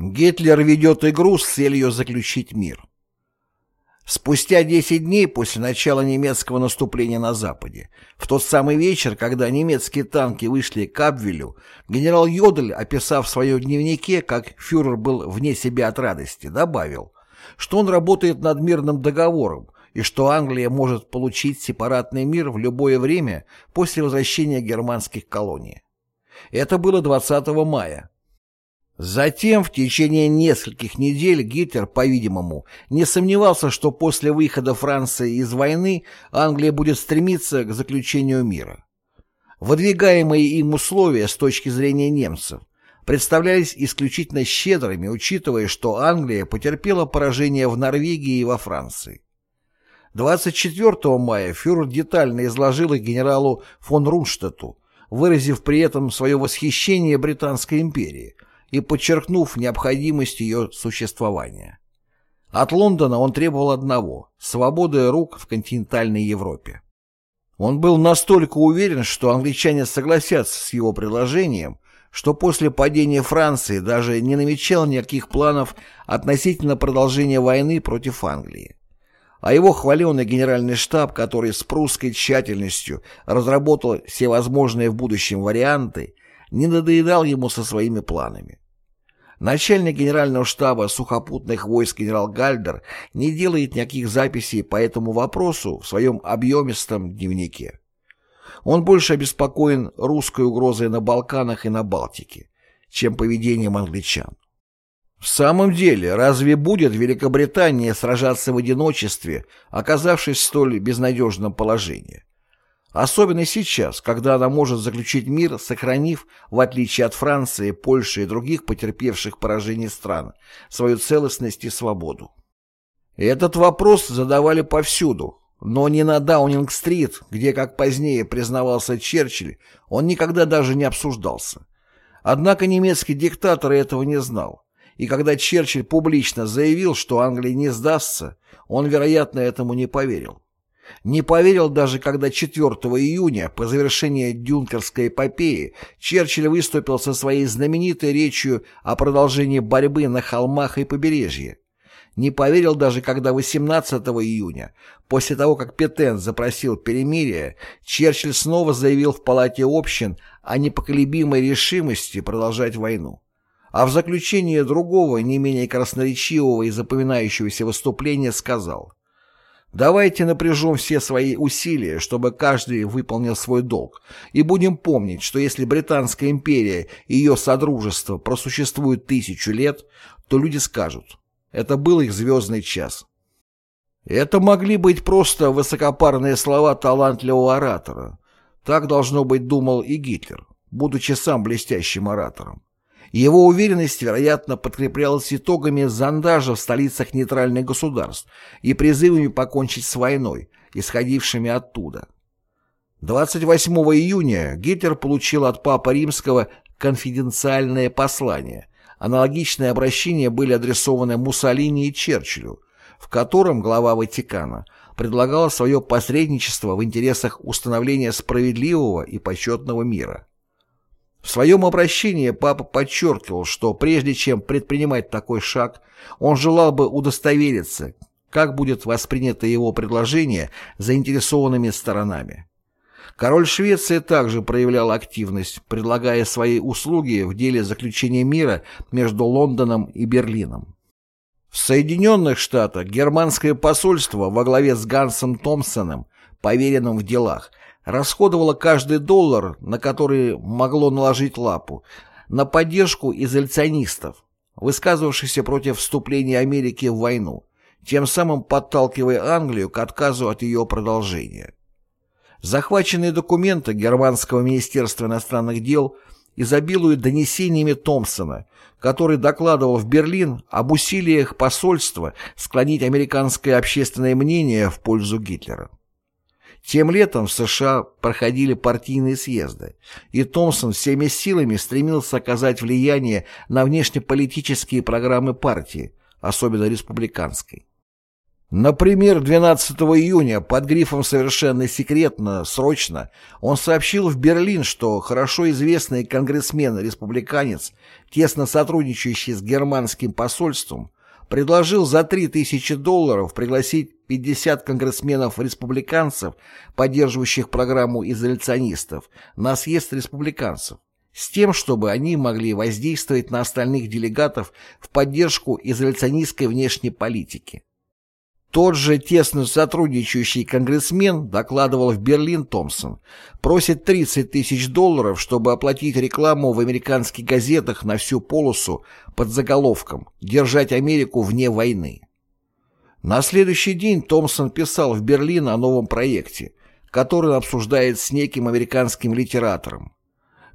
Гитлер ведет игру с целью заключить мир. Спустя 10 дней после начала немецкого наступления на Западе, в тот самый вечер, когда немецкие танки вышли к Абвелю, генерал Йодель, описав в своем дневнике, как фюрер был вне себя от радости, добавил, что он работает над мирным договором и что Англия может получить сепаратный мир в любое время после возвращения германских колоний. Это было 20 мая, Затем, в течение нескольких недель, Гитлер, по-видимому, не сомневался, что после выхода Франции из войны Англия будет стремиться к заключению мира. Выдвигаемые им условия с точки зрения немцев представлялись исключительно щедрыми, учитывая, что Англия потерпела поражение в Норвегии и во Франции. 24 мая фюрер детально изложил их генералу фон Рунштадту, выразив при этом свое восхищение Британской империей – и подчеркнув необходимость ее существования. От Лондона он требовал одного – свободы рук в континентальной Европе. Он был настолько уверен, что англичане согласятся с его предложением, что после падения Франции даже не намечал никаких планов относительно продолжения войны против Англии. А его хваленый генеральный штаб, который с прусской тщательностью разработал все возможные в будущем варианты, не надоедал ему со своими планами. Начальник генерального штаба сухопутных войск генерал Гальдер не делает никаких записей по этому вопросу в своем объемистом дневнике. Он больше обеспокоен русской угрозой на Балканах и на Балтике, чем поведением англичан. В самом деле, разве будет Великобритания сражаться в одиночестве, оказавшись в столь безнадежном положении? Особенно сейчас, когда она может заключить мир, сохранив, в отличие от Франции, Польши и других потерпевших поражение стран, свою целостность и свободу. Этот вопрос задавали повсюду, но не на Даунинг-стрит, где, как позднее признавался Черчилль, он никогда даже не обсуждался. Однако немецкий диктатор этого не знал, и когда Черчилль публично заявил, что Англия не сдастся, он, вероятно, этому не поверил. Не поверил даже, когда 4 июня, по завершении Дюнкерской эпопеи, Черчилль выступил со своей знаменитой речью о продолжении борьбы на холмах и побережье. Не поверил даже, когда 18 июня, после того, как Петен запросил перемирие, Черчилль снова заявил в Палате общин о непоколебимой решимости продолжать войну. А в заключение другого, не менее красноречивого и запоминающегося выступления сказал – Давайте напряжем все свои усилия, чтобы каждый выполнил свой долг, и будем помнить, что если Британская империя и ее содружество просуществуют тысячу лет, то люди скажут, это был их звездный час. Это могли быть просто высокопарные слова талантливого оратора. Так, должно быть, думал и Гитлер, будучи сам блестящим оратором. Его уверенность, вероятно, подкреплялась итогами зондажа в столицах нейтральных государств и призывами покончить с войной, исходившими оттуда. 28 июня Гитлер получил от Папы Римского конфиденциальное послание. Аналогичные обращения были адресованы Муссолини и Черчиллю, в котором глава Ватикана предлагал свое посредничество в интересах установления справедливого и почетного мира. В своем обращении папа подчеркивал, что прежде чем предпринимать такой шаг, он желал бы удостовериться, как будет воспринято его предложение заинтересованными сторонами. Король Швеции также проявлял активность, предлагая свои услуги в деле заключения мира между Лондоном и Берлином. В Соединенных Штатах германское посольство во главе с Гансом Томпсоном, поверенным в делах, расходовало каждый доллар, на который могло наложить лапу, на поддержку изоляционистов, высказывавшихся против вступления Америки в войну, тем самым подталкивая Англию к отказу от ее продолжения. Захваченные документы Германского министерства иностранных дел изобилуют донесениями Томпсона, который докладывал в Берлин об усилиях посольства склонить американское общественное мнение в пользу Гитлера. Тем летом в США проходили партийные съезды, и Томпсон всеми силами стремился оказать влияние на внешнеполитические программы партии, особенно республиканской. Например, 12 июня под грифом «Совершенно секретно, срочно» он сообщил в Берлин, что хорошо известный конгрессмен-республиканец, тесно сотрудничающий с германским посольством, предложил за 3000 долларов пригласить 50 конгрессменов-республиканцев, поддерживающих программу изоляционистов, на съезд республиканцев, с тем, чтобы они могли воздействовать на остальных делегатов в поддержку изоляционистской внешней политики. Тот же тесно сотрудничающий конгрессмен, докладывал в Берлин Томпсон, просит 30 тысяч долларов, чтобы оплатить рекламу в американских газетах на всю полосу под заголовком «Держать Америку вне войны». На следующий день Томпсон писал в Берлин о новом проекте, который обсуждает с неким американским литератором.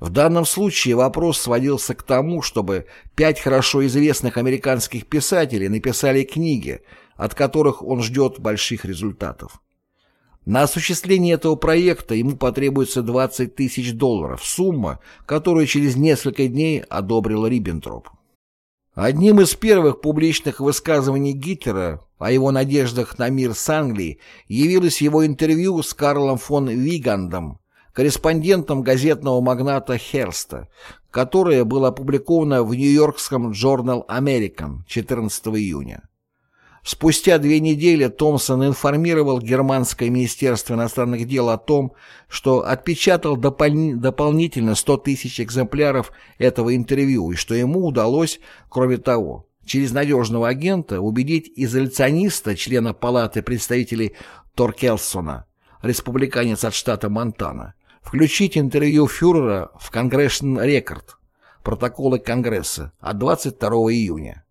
В данном случае вопрос сводился к тому, чтобы пять хорошо известных американских писателей написали книги, от которых он ждет больших результатов. На осуществление этого проекта ему потребуется 20 тысяч долларов, сумма, которую через несколько дней одобрил Риббентроп. Одним из первых публичных высказываний Гитлера о его надеждах на мир с Англией явилось его интервью с Карлом фон Вигандом, корреспондентом газетного магната Херста, которое было опубликовано в нью-йоркском Journal American 14 июня. Спустя две недели Томпсон информировал Германское министерство иностранных дел о том, что отпечатал допол дополнительно 100 тысяч экземпляров этого интервью и что ему удалось, кроме того, через надежного агента убедить изоляциониста, члена Палаты представителей Торкелсона, республиканец от штата Монтана, включить интервью фюрера в Конгрессн Рекорд, протоколы Конгресса от 22 июня.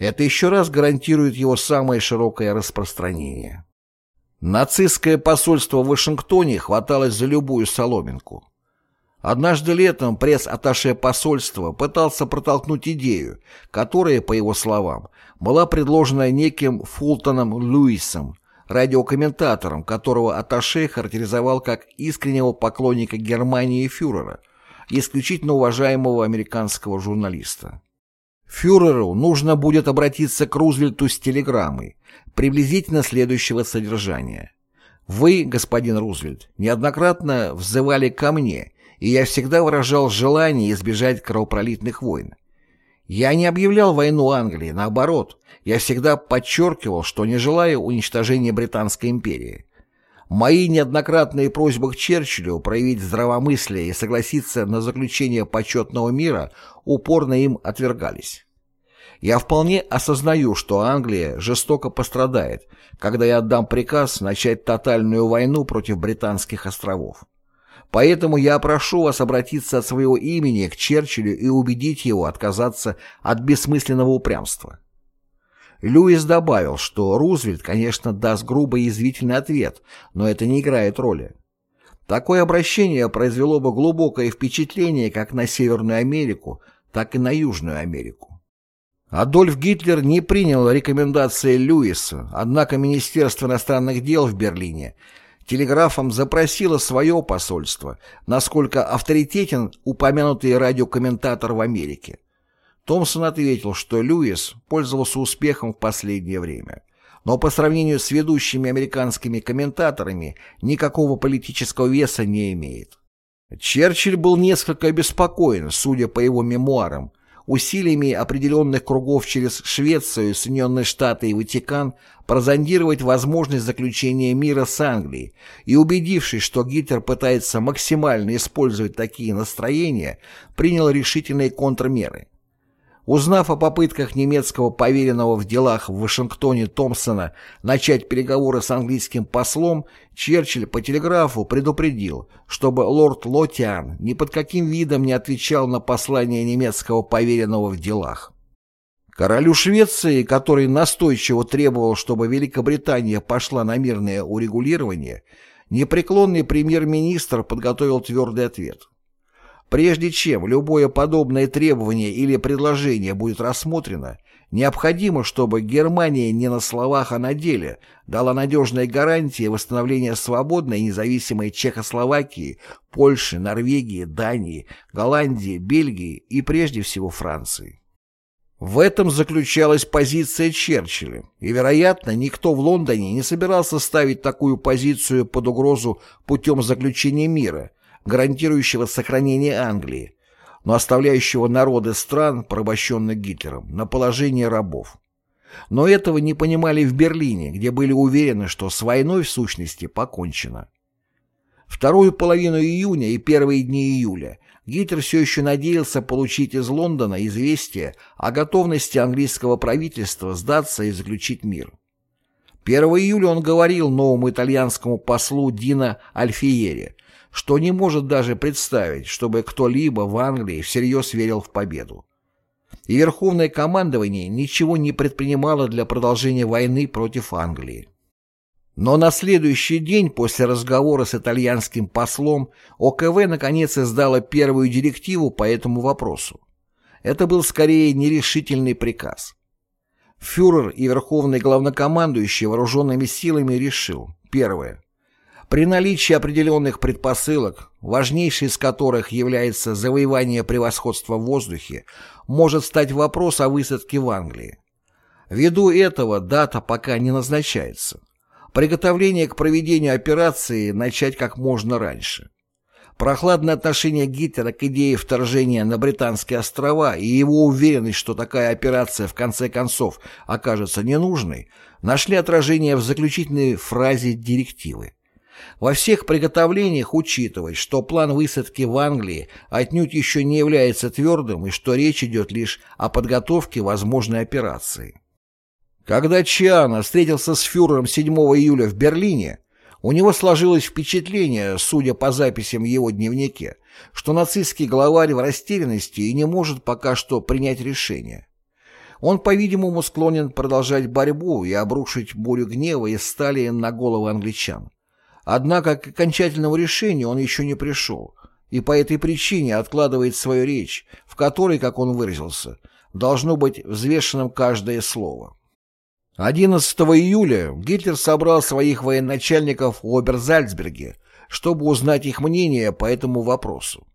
Это еще раз гарантирует его самое широкое распространение. Нацистское посольство в Вашингтоне хваталось за любую соломинку. Однажды летом пресс-атташе посольства пытался протолкнуть идею, которая, по его словам, была предложена неким Фултоном Льюисом, радиокомментатором, которого атташе характеризовал как искреннего поклонника Германии и фюрера, исключительно уважаемого американского журналиста. Фюреру нужно будет обратиться к Рузвельту с телеграммой, приблизительно следующего содержания. «Вы, господин Рузвельт, неоднократно взывали ко мне, и я всегда выражал желание избежать кровопролитных войн. Я не объявлял войну Англии, наоборот, я всегда подчеркивал, что не желаю уничтожения Британской империи. Мои неоднократные просьбы к Черчиллю проявить здравомыслие и согласиться на заключение почетного мира упорно им отвергались. Я вполне осознаю, что Англия жестоко пострадает, когда я отдам приказ начать тотальную войну против Британских островов. Поэтому я прошу вас обратиться от своего имени к Черчиллю и убедить его отказаться от бессмысленного упрямства. Льюис добавил, что Рузвельт, конечно, даст грубый и язвительный ответ, но это не играет роли. Такое обращение произвело бы глубокое впечатление как на Северную Америку, так и на Южную Америку. Адольф Гитлер не принял рекомендации Льюиса, однако Министерство иностранных дел в Берлине телеграфом запросило свое посольство, насколько авторитетен упомянутый радиокомментатор в Америке. Томпсон ответил, что Льюис пользовался успехом в последнее время, но по сравнению с ведущими американскими комментаторами никакого политического веса не имеет. Черчилль был несколько обеспокоен, судя по его мемуарам, усилиями определенных кругов через Швецию, Соединенные Штаты и Ватикан прозондировать возможность заключения мира с Англией и убедившись, что Гитлер пытается максимально использовать такие настроения, принял решительные контрмеры. Узнав о попытках немецкого поверенного в делах в Вашингтоне Томпсона начать переговоры с английским послом, Черчилль по телеграфу предупредил, чтобы лорд Лотиан ни под каким видом не отвечал на послание немецкого поверенного в делах. Королю Швеции, который настойчиво требовал, чтобы Великобритания пошла на мирное урегулирование, непреклонный премьер-министр подготовил твердый ответ. Прежде чем любое подобное требование или предложение будет рассмотрено, необходимо, чтобы Германия не на словах, а на деле дала надежные гарантии восстановления свободной и независимой Чехословакии, Польши, Норвегии, Дании, Голландии, Бельгии и прежде всего Франции. В этом заключалась позиция Черчилля, и, вероятно, никто в Лондоне не собирался ставить такую позицию под угрозу путем заключения мира, гарантирующего сохранение Англии, но оставляющего народы стран, порабощенных Гитлером, на положение рабов. Но этого не понимали в Берлине, где были уверены, что с войной в сущности покончено. Вторую половину июня и первые дни июля Гитлер все еще надеялся получить из Лондона известие о готовности английского правительства сдаться и заключить мир. 1 июля он говорил новому итальянскому послу Дина Альфиере, что не может даже представить, чтобы кто-либо в Англии всерьез верил в победу. И Верховное командование ничего не предпринимало для продолжения войны против Англии. Но на следующий день после разговора с итальянским послом ОКВ наконец издала первую директиву по этому вопросу. Это был скорее нерешительный приказ. Фюрер и верховный главнокомандующий вооруженными силами решил, первое, при наличии определенных предпосылок, важнейшей из которых является завоевание превосходства в воздухе, может стать вопрос о высадке в Англии. Ввиду этого дата пока не назначается. Приготовление к проведению операции начать как можно раньше. Прохладное отношение Гитлера к идее вторжения на Британские острова и его уверенность, что такая операция в конце концов окажется ненужной, нашли отражение в заключительной фразе директивы. Во всех приготовлениях учитывать, что план высадки в Англии отнюдь еще не является твердым и что речь идет лишь о подготовке возможной операции. Когда Чиана встретился с фюрером 7 июля в Берлине, у него сложилось впечатление, судя по записям в его дневнике, что нацистский главарь в растерянности и не может пока что принять решение. Он, по-видимому, склонен продолжать борьбу и обрушить бурю гнева и стали на головы англичан. Однако к окончательному решению он еще не пришел, и по этой причине откладывает свою речь, в которой, как он выразился, должно быть взвешенным каждое слово. 11 июля Гитлер собрал своих военачальников в Оберзальцберге, чтобы узнать их мнение по этому вопросу.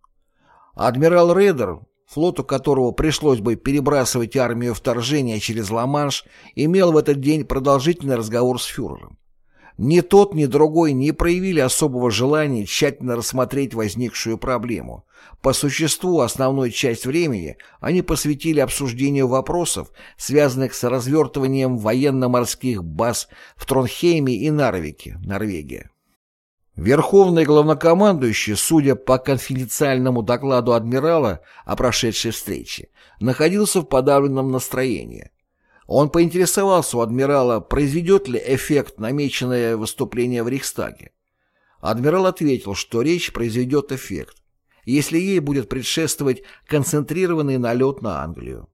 Адмирал Рейдер, флоту которого пришлось бы перебрасывать армию вторжения через Ла-Манш, имел в этот день продолжительный разговор с фюрером. Ни тот, ни другой не проявили особого желания тщательно рассмотреть возникшую проблему. По существу основную часть времени они посвятили обсуждению вопросов, связанных с развертыванием военно-морских баз в Тронхейме и Нарвике, Норвегия. Верховный главнокомандующий, судя по конфиденциальному докладу адмирала о прошедшей встрече, находился в подавленном настроении. Он поинтересовался у адмирала, произведет ли эффект намеченное выступление в Рейхстаге. Адмирал ответил, что речь произведет эффект, если ей будет предшествовать концентрированный налет на Англию.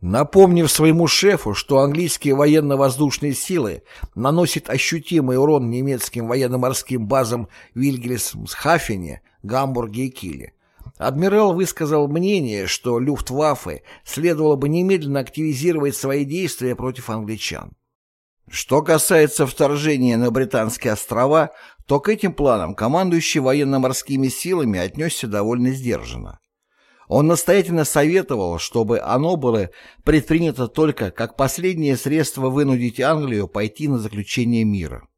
Напомнив своему шефу, что английские военно-воздушные силы наносят ощутимый урон немецким военно-морским базам в Вильгельсхафене, Гамбурге и Киле, Адмирал высказал мнение, что Люфтваффе следовало бы немедленно активизировать свои действия против англичан. Что касается вторжения на Британские острова, то к этим планам командующий военно-морскими силами отнесся довольно сдержанно. Он настоятельно советовал, чтобы оно было предпринято только как последнее средство вынудить Англию пойти на заключение мира.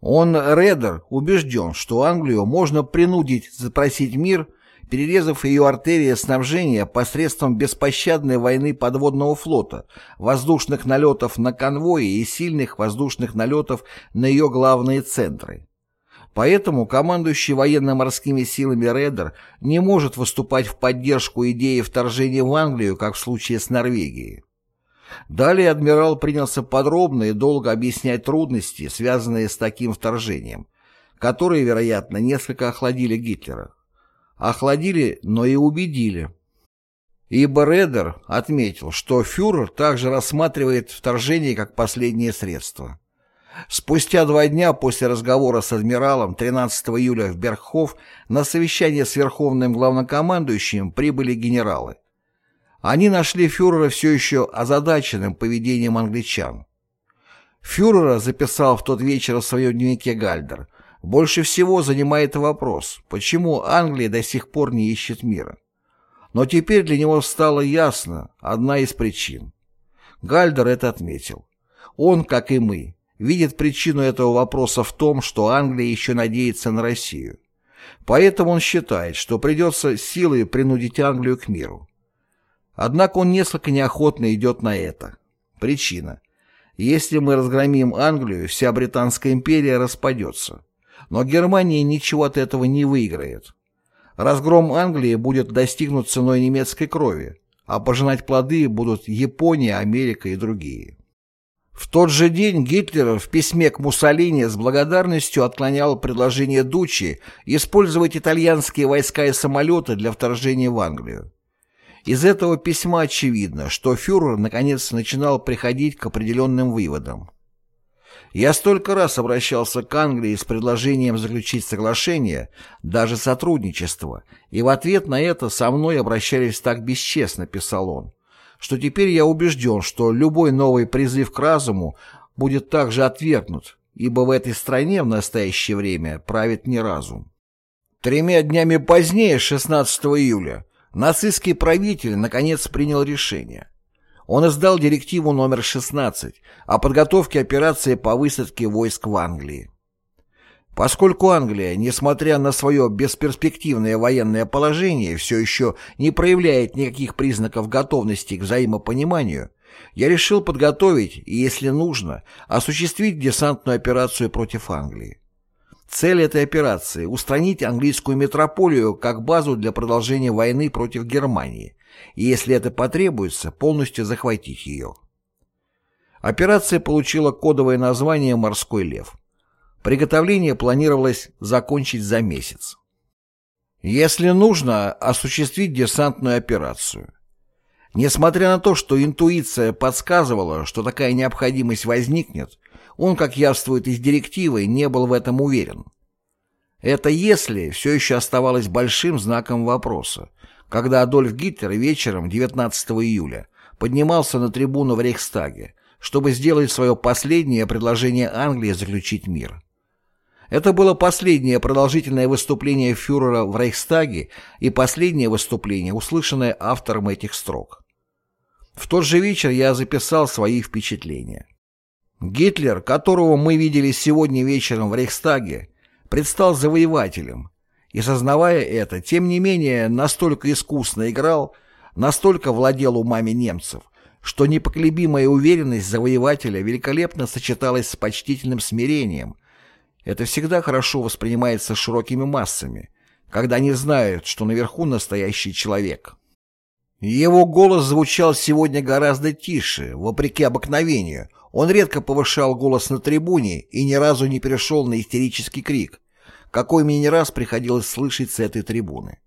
Он, Редер, убежден, что Англию можно принудить запросить мир – перерезав ее артерии снабжения посредством беспощадной войны подводного флота, воздушных налетов на конвои и сильных воздушных налетов на ее главные центры. Поэтому командующий военно-морскими силами Редер не может выступать в поддержку идеи вторжения в Англию, как в случае с Норвегией. Далее адмирал принялся подробно и долго объяснять трудности, связанные с таким вторжением, которые, вероятно, несколько охладили Гитлера. Охладили, но и убедили. Ибо Редер отметил, что фюрер также рассматривает вторжение как последнее средство. Спустя два дня после разговора с адмиралом 13 июля в Бергхоф на совещание с верховным главнокомандующим прибыли генералы. Они нашли фюрера все еще озадаченным поведением англичан. Фюрера записал в тот вечер в своем дневнике Гальдер, больше всего занимает вопрос, почему Англия до сих пор не ищет мира. Но теперь для него стало ясно одна из причин. Гальдер это отметил. Он, как и мы, видит причину этого вопроса в том, что Англия еще надеется на Россию. Поэтому он считает, что придется силой принудить Англию к миру. Однако он несколько неохотно идет на это. Причина. Если мы разгромим Англию, вся Британская империя распадется. Но Германия ничего от этого не выиграет. Разгром Англии будет достигнут ценой немецкой крови, а пожинать плоды будут Япония, Америка и другие. В тот же день Гитлер в письме к Муссолини с благодарностью отклонял предложение Дучи использовать итальянские войска и самолеты для вторжения в Англию. Из этого письма очевидно, что фюрер наконец начинал приходить к определенным выводам. Я столько раз обращался к Англии с предложением заключить соглашение, даже сотрудничество, и в ответ на это со мной обращались так бесчестно, писал он что теперь я убежден, что любой новый призыв к разуму будет также отвергнут, ибо в этой стране в настоящее время правит не разум. Тремя днями позднее, 16 июля, нацистский правитель наконец принял решение. Он издал директиву номер 16 о подготовке операции по высадке войск в Англии. Поскольку Англия, несмотря на свое бесперспективное военное положение, все еще не проявляет никаких признаков готовности к взаимопониманию, я решил подготовить и, если нужно, осуществить десантную операцию против Англии. Цель этой операции – устранить английскую метрополию как базу для продолжения войны против Германии, и, если это потребуется, полностью захватить ее. Операция получила кодовое название «Морской лев». Приготовление планировалось закончить за месяц. Если нужно, осуществить десантную операцию. Несмотря на то, что интуиция подсказывала, что такая необходимость возникнет, он, как явствует из директивы, не был в этом уверен. Это «если» все еще оставалось большим знаком вопроса, когда Адольф Гитлер вечером 19 июля поднимался на трибуну в Рейхстаге, чтобы сделать свое последнее предложение Англии заключить мир. Это было последнее продолжительное выступление фюрера в Рейхстаге и последнее выступление, услышанное автором этих строк. В тот же вечер я записал свои впечатления. Гитлер, которого мы видели сегодня вечером в Рейхстаге, предстал завоевателем, и, сознавая это, тем не менее настолько искусно играл, настолько владел умами немцев, что непоколебимая уверенность завоевателя великолепно сочеталась с почтительным смирением, это всегда хорошо воспринимается широкими массами, когда они знают, что наверху настоящий человек. Его голос звучал сегодня гораздо тише, вопреки обыкновению. Он редко повышал голос на трибуне и ни разу не перешел на истерический крик, какой мне не раз приходилось слышать с этой трибуны.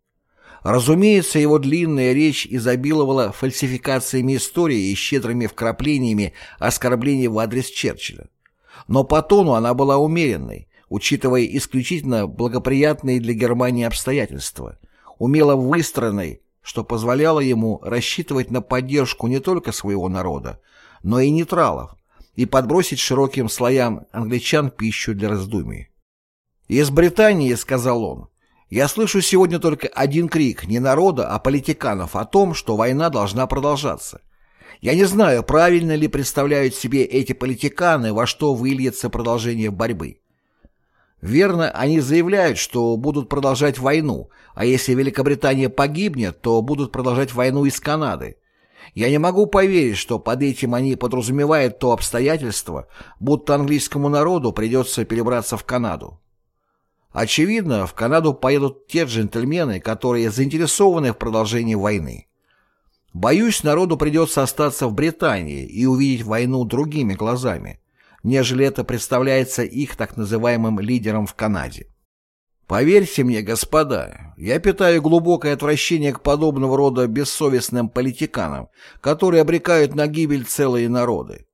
Разумеется, его длинная речь изобиловала фальсификациями истории и щедрыми вкраплениями оскорблений в адрес Черчилля. Но по тону она была умеренной, учитывая исключительно благоприятные для Германии обстоятельства, умело выстроенной, что позволяло ему рассчитывать на поддержку не только своего народа, но и нейтралов, и подбросить широким слоям англичан пищу для раздумий. «Из Британии», — сказал он, — «я слышу сегодня только один крик не народа, а политиканов о том, что война должна продолжаться. Я не знаю, правильно ли представляют себе эти политиканы, во что выльется продолжение борьбы. Верно, они заявляют, что будут продолжать войну, а если Великобритания погибнет, то будут продолжать войну из Канады. Я не могу поверить, что под этим они подразумевают то обстоятельство, будто английскому народу придется перебраться в Канаду. Очевидно, в Канаду поедут те джентльмены, которые заинтересованы в продолжении войны. Боюсь, народу придется остаться в Британии и увидеть войну другими глазами, нежели это представляется их так называемым лидером в Канаде. Поверьте мне, господа, я питаю глубокое отвращение к подобного рода бессовестным политиканам, которые обрекают на гибель целые народы.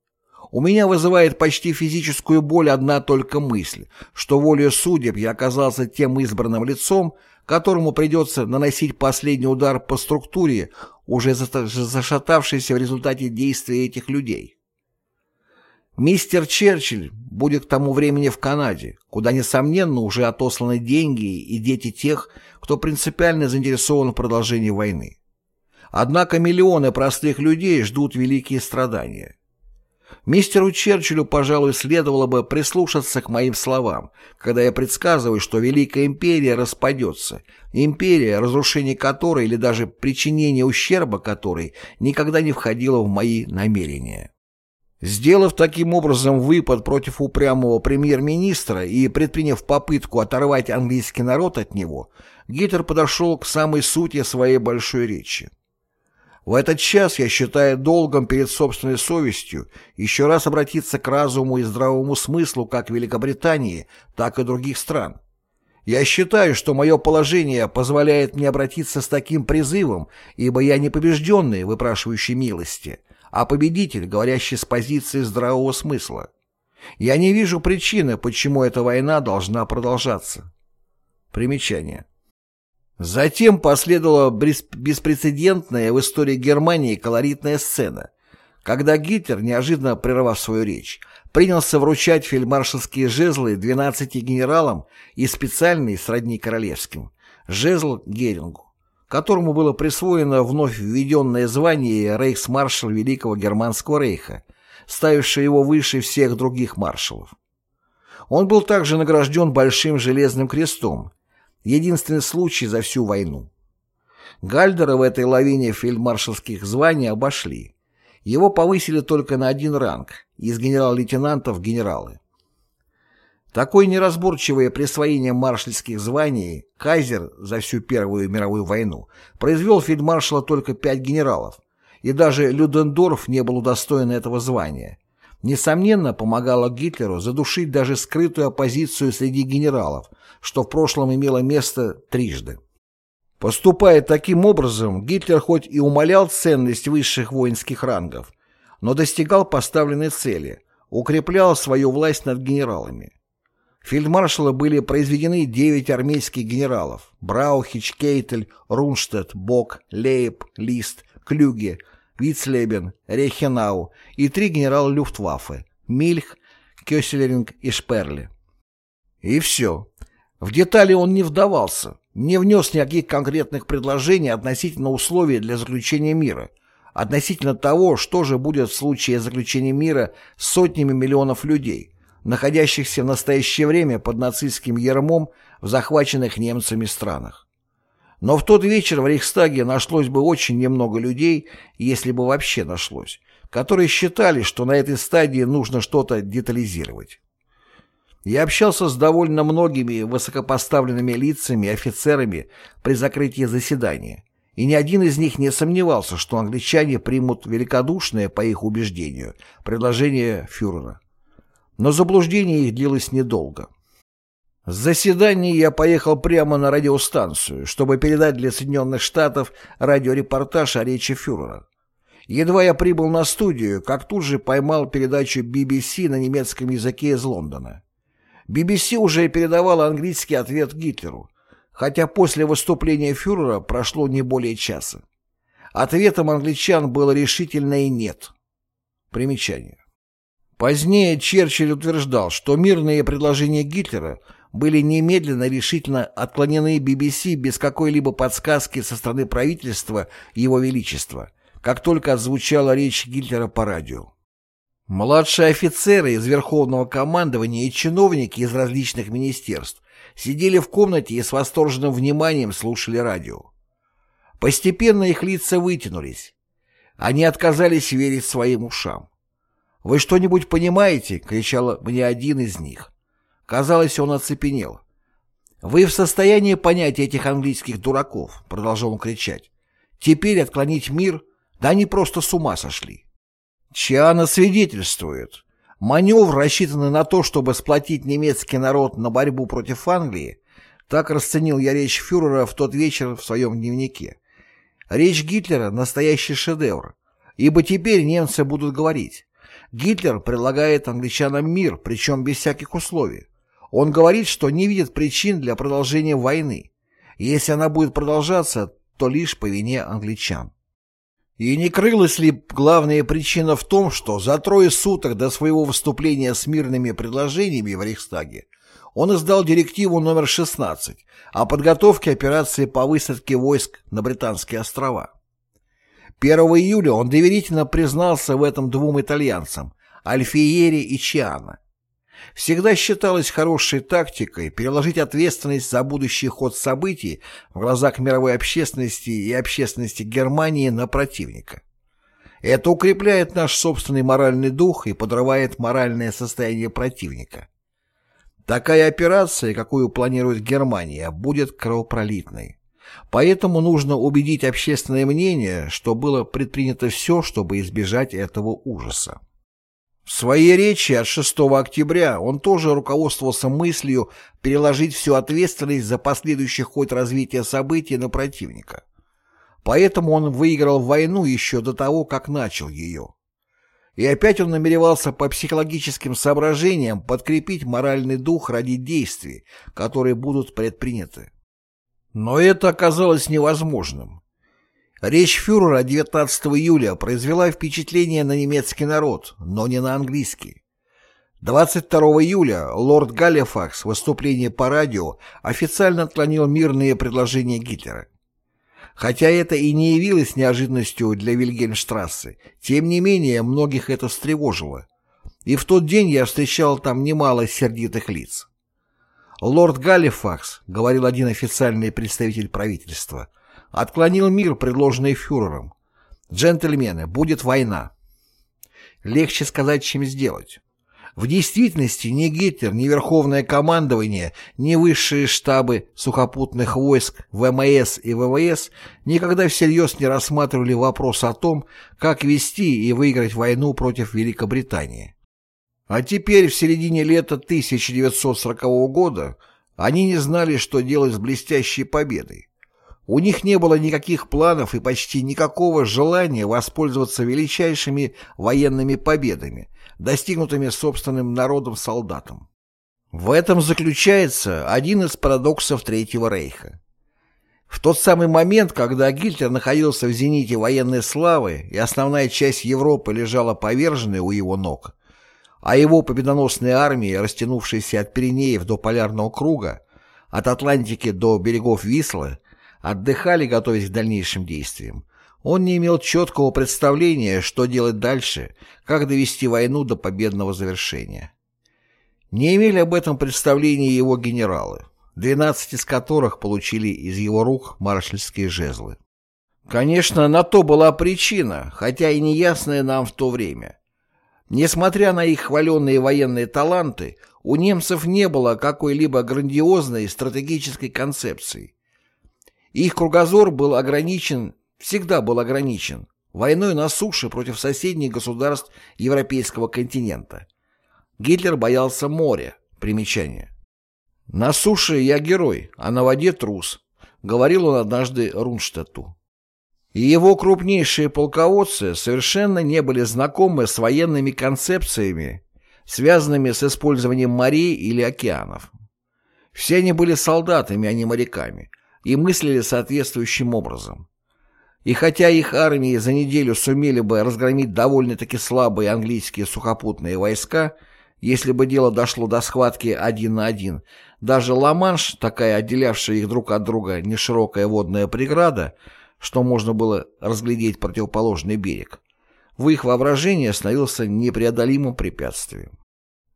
У меня вызывает почти физическую боль одна только мысль, что волею судеб я оказался тем избранным лицом, которому придется наносить последний удар по структуре, уже зашатавшейся в результате действий этих людей. Мистер Черчилль будет к тому времени в Канаде, куда, несомненно, уже отосланы деньги и дети тех, кто принципиально заинтересован в продолжении войны. Однако миллионы простых людей ждут великие страдания. Мистеру Черчиллю, пожалуй, следовало бы прислушаться к моим словам, когда я предсказываю, что Великая Империя распадется, империя, разрушение которой или даже причинение ущерба которой никогда не входило в мои намерения. Сделав таким образом выпад против упрямого премьер-министра и предприняв попытку оторвать английский народ от него, Гитлер подошел к самой сути своей большой речи. В этот час я считаю долгом перед собственной совестью еще раз обратиться к разуму и здравому смыслу как Великобритании, так и других стран. Я считаю, что мое положение позволяет мне обратиться с таким призывом, ибо я не побежденный, выпрашивающий милости, а победитель, говорящий с позиции здравого смысла. Я не вижу причины, почему эта война должна продолжаться. Примечание. Затем последовала беспрецедентная в истории Германии колоритная сцена, когда Гитлер, неожиданно прервав свою речь, принялся вручать фельдмаршальские жезлы 12 генералам и специальный, сродни королевским, жезл Герингу, которому было присвоено вновь введенное звание рейхсмаршал Великого Германского рейха, ставившее его выше всех других маршалов. Он был также награжден Большим Железным Крестом, Единственный случай за всю войну. Гальдера в этой лавине фельдмаршальских званий обошли. Его повысили только на один ранг, из генерал-лейтенанта в генералы. Такое неразборчивое присвоение маршальских званий Кайзер за всю Первую мировую войну произвел фельдмаршала только пять генералов, и даже Людендорф не был удостоен этого звания. Несомненно, помогало Гитлеру задушить даже скрытую оппозицию среди генералов, что в прошлом имело место трижды. Поступая таким образом, Гитлер хоть и умалял ценность высших воинских рангов, но достигал поставленной цели, укреплял свою власть над генералами. Фельдмаршалы были произведены девять армейских генералов – Браухич, Кейтель, Рунштадт, Бок, Лейб, Лист, Клюге, Вицлебен, Рейхенау и три генерала Люфтваффе – Мильх, Кёселеринг и Шперли. И все. В детали он не вдавался, не внес никаких конкретных предложений относительно условий для заключения мира, относительно того, что же будет в случае заключения мира с сотнями миллионов людей, находящихся в настоящее время под нацистским ярмом в захваченных немцами странах. Но в тот вечер в Рейхстаге нашлось бы очень немного людей, если бы вообще нашлось, которые считали, что на этой стадии нужно что-то детализировать. Я общался с довольно многими высокопоставленными лицами и офицерами при закрытии заседания, и ни один из них не сомневался, что англичане примут великодушное, по их убеждению, предложение фюрера. Но заблуждение их длилось недолго. С заседания я поехал прямо на радиостанцию, чтобы передать для Соединенных Штатов радиорепортаж о речи фюрера. Едва я прибыл на студию, как тут же поймал передачу BBC на немецком языке из Лондона. BBC уже передавал английский ответ Гитлеру, хотя после выступления фюрера прошло не более часа. Ответом англичан было решительное «нет». Примечание. Позднее Черчилль утверждал, что мирные предложения Гитлера были немедленно решительно отклонены BBC без какой-либо подсказки со стороны правительства Его Величества, как только отзвучала речь Гитлера по радио. Младшие офицеры из Верховного командования и чиновники из различных министерств сидели в комнате и с восторженным вниманием слушали радио. Постепенно их лица вытянулись. Они отказались верить своим ушам. «Вы что-нибудь понимаете?» — кричал мне один из них. Казалось, он оцепенел. «Вы в состоянии понять этих английских дураков?» — продолжал он кричать. «Теперь отклонить мир? Да они просто с ума сошли!» Чиана свидетельствует. Маневр, рассчитанный на то, чтобы сплотить немецкий народ на борьбу против Англии, так расценил я речь фюрера в тот вечер в своем дневнике. Речь Гитлера – настоящий шедевр, ибо теперь немцы будут говорить. Гитлер предлагает англичанам мир, причем без всяких условий. Он говорит, что не видит причин для продолжения войны. Если она будет продолжаться, то лишь по вине англичан. И не крылась ли главная причина в том, что за трое суток до своего выступления с мирными предложениями в Рейхстаге он издал директиву номер 16 о подготовке операции по высадке войск на Британские острова. 1 июля он доверительно признался в этом двум итальянцам – Альфиери и Чиано. Всегда считалось хорошей тактикой переложить ответственность за будущий ход событий в глазах мировой общественности и общественности Германии на противника. Это укрепляет наш собственный моральный дух и подрывает моральное состояние противника. Такая операция, какую планирует Германия, будет кровопролитной. Поэтому нужно убедить общественное мнение, что было предпринято все, чтобы избежать этого ужаса. В своей речи от 6 октября он тоже руководствовался мыслью переложить всю ответственность за последующий ход развития событий на противника. Поэтому он выиграл войну еще до того, как начал ее. И опять он намеревался по психологическим соображениям подкрепить моральный дух ради действий, которые будут предприняты. Но это оказалось невозможным. Речь фюрера 19 июля произвела впечатление на немецкий народ, но не на английский. 22 июля лорд Галлифакс в выступлении по радио официально отклонил мирные предложения Гитлера. Хотя это и не явилось неожиданностью для Вильгельмштрассе, тем не менее многих это встревожило. И в тот день я встречал там немало сердитых лиц. Лорд Галлифакс, говорил один официальный представитель правительства, отклонил мир, предложенный фюрером. Джентльмены, будет война. Легче сказать, чем сделать. В действительности ни Гитлер, ни Верховное командование, ни высшие штабы сухопутных войск ВМС и ВВС никогда всерьез не рассматривали вопрос о том, как вести и выиграть войну против Великобритании. А теперь, в середине лета 1940 года, они не знали, что делать с блестящей победой. У них не было никаких планов и почти никакого желания воспользоваться величайшими военными победами, достигнутыми собственным народом-солдатом. В этом заключается один из парадоксов Третьего Рейха. В тот самый момент, когда Гитлер находился в зените военной славы и основная часть Европы лежала поверженной у его ног, а его победоносные армии, растянувшиеся от Пиренеев до Полярного круга, от Атлантики до берегов Вислы, отдыхали, готовясь к дальнейшим действиям, он не имел четкого представления, что делать дальше, как довести войну до победного завершения. Не имели об этом представления его генералы, 12 из которых получили из его рук маршальские жезлы. Конечно, на то была причина, хотя и неясная нам в то время. Несмотря на их хваленные военные таланты, у немцев не было какой-либо грандиозной стратегической концепции. Их кругозор был ограничен всегда был ограничен войной на суше против соседних государств европейского континента. Гитлер боялся моря. Примечание. «На суше я герой, а на воде трус», — говорил он однажды Рунштадту. И его крупнейшие полководцы совершенно не были знакомы с военными концепциями, связанными с использованием морей или океанов. Все они были солдатами, а не моряками, и мыслили соответствующим образом. И хотя их армии за неделю сумели бы разгромить довольно-таки слабые английские сухопутные войска, если бы дело дошло до схватки один на один, даже Ла-Манш, такая отделявшая их друг от друга неширокая водная преграда, что можно было разглядеть противоположный берег, в их воображении становился непреодолимым препятствием.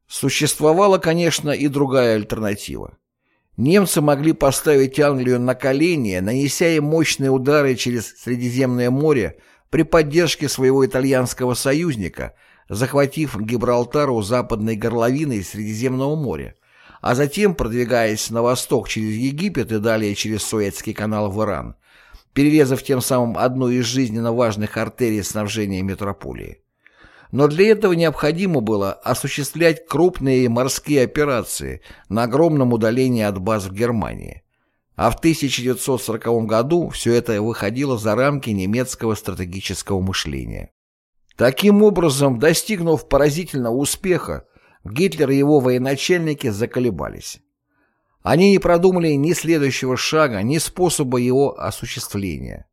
Существовала, конечно, и другая альтернатива. Немцы могли поставить Англию на колени, нанеся им мощные удары через Средиземное море при поддержке своего итальянского союзника, захватив Гибралтар у западной горловины Средиземного моря, а затем, продвигаясь на восток через Египет и далее через Суэцкий канал в Иран, перерезав тем самым одну из жизненно важных артерий снабжения метрополии. Но для этого необходимо было осуществлять крупные морские операции на огромном удалении от баз в Германии. А в 1940 году все это выходило за рамки немецкого стратегического мышления. Таким образом, достигнув поразительного успеха, Гитлер и его военачальники заколебались. Они не продумали ни следующего шага, ни способа его осуществления.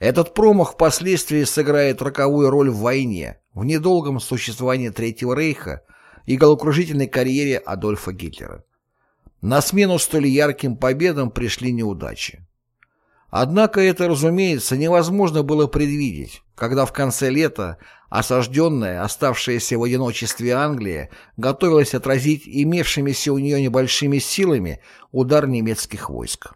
Этот промах впоследствии сыграет роковую роль в войне, в недолгом существовании Третьего Рейха и головокружительной карьере Адольфа Гитлера. На смену столь ярким победам пришли неудачи. Однако это, разумеется, невозможно было предвидеть, когда в конце лета осажденная, оставшаяся в одиночестве Англия, готовилась отразить имевшимися у нее небольшими силами удар немецких войск.